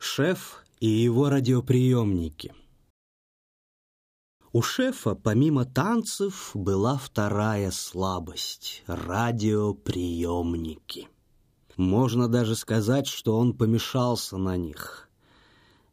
Шеф и его радиоприемники. У шефа, помимо танцев, была вторая слабость — радиоприемники. Можно даже сказать, что он помешался на них —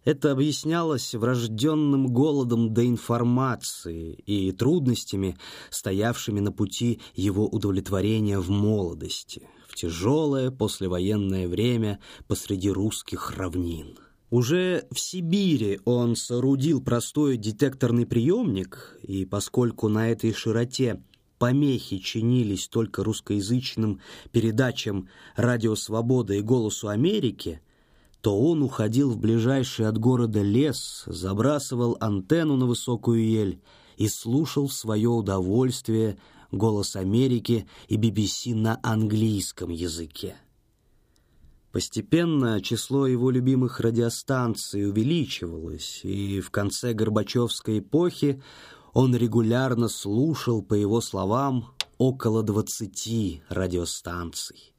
это объяснялось врожденным голодом до информации и трудностями, стоявшими на пути его удовлетворения в молодости, тяжелое послевоенное время посреди русских равнин. Уже в Сибири он соорудил простой детекторный приемник, и поскольку на этой широте помехи чинились только русскоязычным передачам «Радио Свобода» и «Голосу Америки», то он уходил в ближайший от города лес, забрасывал антенну на высокую ель и слушал в свое удовольствие «Голос Америки» и BBC на английском языке. Постепенно число его любимых радиостанций увеличивалось, и в конце Горбачевской эпохи он регулярно слушал, по его словам, около 20 радиостанций.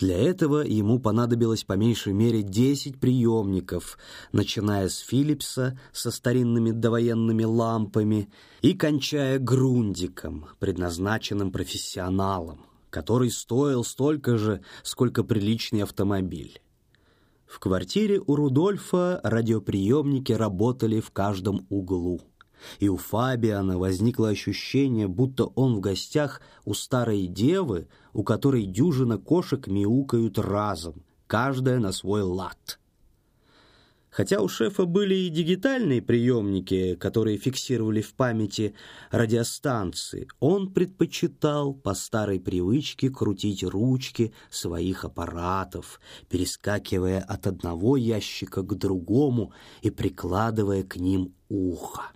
Для этого ему понадобилось по меньшей мере 10 приемников, начиная с Филлипса со старинными довоенными лампами и кончая Грундиком, предназначенным профессионалом, который стоил столько же, сколько приличный автомобиль. В квартире у Рудольфа радиоприемники работали в каждом углу и у Фабиана возникло ощущение, будто он в гостях у старой девы, у которой дюжина кошек мяукают разом, каждая на свой лад. Хотя у шефа были и дигитальные приемники, которые фиксировали в памяти радиостанции, он предпочитал по старой привычке крутить ручки своих аппаратов, перескакивая от одного ящика к другому и прикладывая к ним ухо.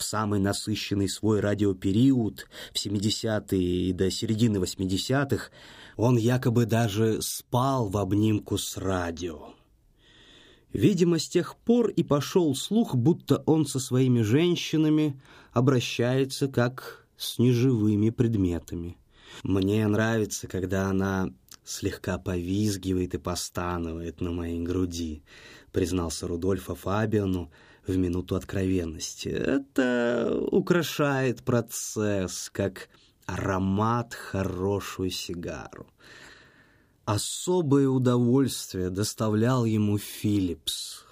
В самый насыщенный свой радиопериод, в 70-е и до середины 80-х, он якобы даже спал в обнимку с радио. Видимо, с тех пор и пошел слух, будто он со своими женщинами обращается как с неживыми предметами. Мне нравится, когда она слегка повизгивает и постанывает на моей груди, признался Рудольфа Фабиану, в минуту откровенности. Это украшает процесс, как аромат хорошую сигару. Особое удовольствие доставлял ему Филлипс.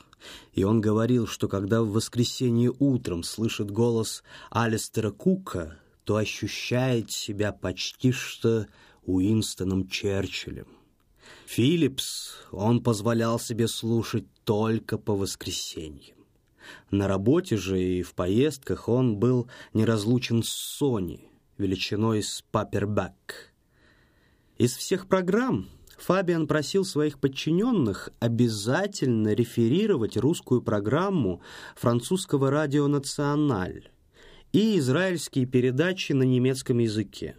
И он говорил, что когда в воскресенье утром слышит голос Алистера Кука, то ощущает себя почти что Уинстоном Черчиллем. Филлипс он позволял себе слушать только по воскресеньям. На работе же и в поездках он был неразлучен с Сони, величиной с папербэк. Из всех программ Фабиан просил своих подчиненных обязательно реферировать русскую программу французского радио «Националь» и израильские передачи на немецком языке.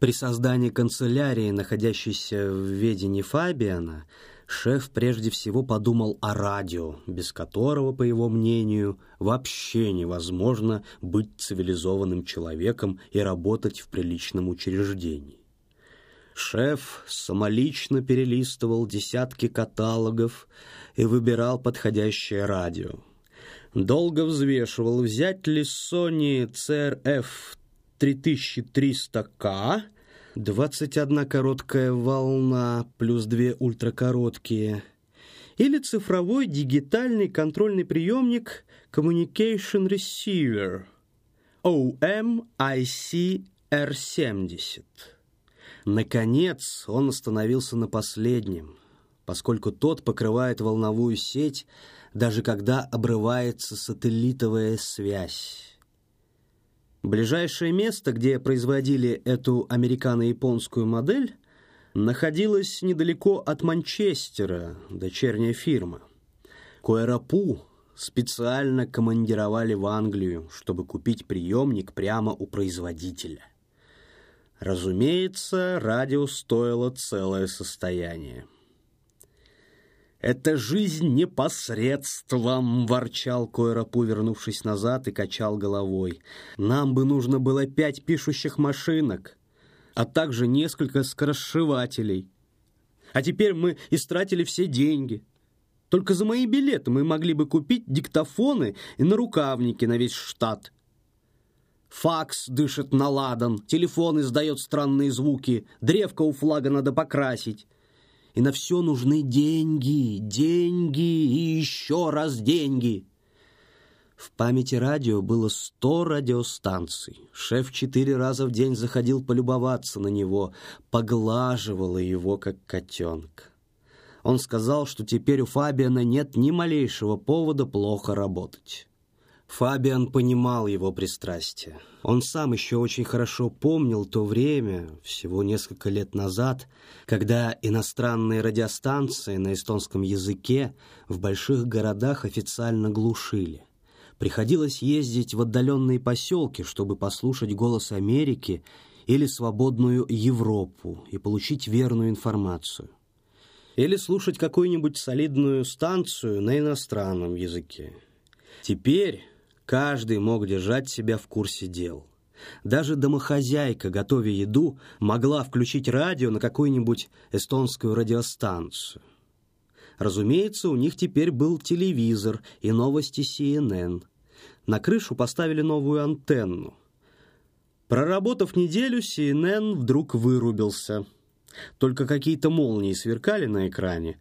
При создании канцелярии, находящейся в ведении Фабиана, шеф прежде всего подумал о радио, без которого, по его мнению, вообще невозможно быть цивилизованным человеком и работать в приличном учреждении. Шеф самолично перелистывал десятки каталогов и выбирал подходящее радио. Долго взвешивал, взять ли Sony CRF 3300K 21 короткая волна плюс две ультракороткие, или цифровой дигитальный контрольный приемник Communication Receiver OMIC-R70. Наконец, он остановился на последнем, поскольку тот покрывает волновую сеть, даже когда обрывается сателлитовая связь. Ближайшее место, где производили эту американо-японскую модель, находилось недалеко от Манчестера, дочерняя фирма. Куэрапу специально командировали в Англию, чтобы купить приемник прямо у производителя. Разумеется, радио стоило целое состояние. «Это жизнь непосредством!» — ворчал Койрапу, вернувшись назад и качал головой. «Нам бы нужно было пять пишущих машинок, а также несколько скоросшивателей. А теперь мы истратили все деньги. Только за мои билеты мы могли бы купить диктофоны и нарукавники на весь штат. Факс дышит на ладан, телефон издает странные звуки, древко у флага надо покрасить. И на все нужны деньги, деньги и еще раз деньги. В памяти радио было сто радиостанций. Шеф четыре раза в день заходил полюбоваться на него, поглаживала его, как котенка. Он сказал, что теперь у Фабиана нет ни малейшего повода плохо работать. Фабиан понимал его пристрастие. Он сам еще очень хорошо помнил то время, всего несколько лет назад, когда иностранные радиостанции на эстонском языке в больших городах официально глушили. Приходилось ездить в отдаленные поселки, чтобы послушать голос Америки или свободную Европу и получить верную информацию. Или слушать какую-нибудь солидную станцию на иностранном языке. Теперь каждый мог держать себя в курсе дел. Даже домохозяйка, готовя еду, могла включить радио на какую-нибудь эстонскую радиостанцию. Разумеется, у них теперь был телевизор и новости CNN. На крышу поставили новую антенну. Проработав неделю, CNN вдруг вырубился. Только какие-то молнии сверкали на экране.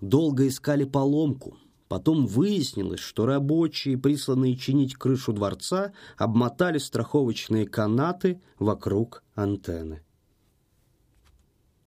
Долго искали поломку. Потом выяснилось, что рабочие, присланные чинить крышу дворца, обмотали страховочные канаты вокруг антенны.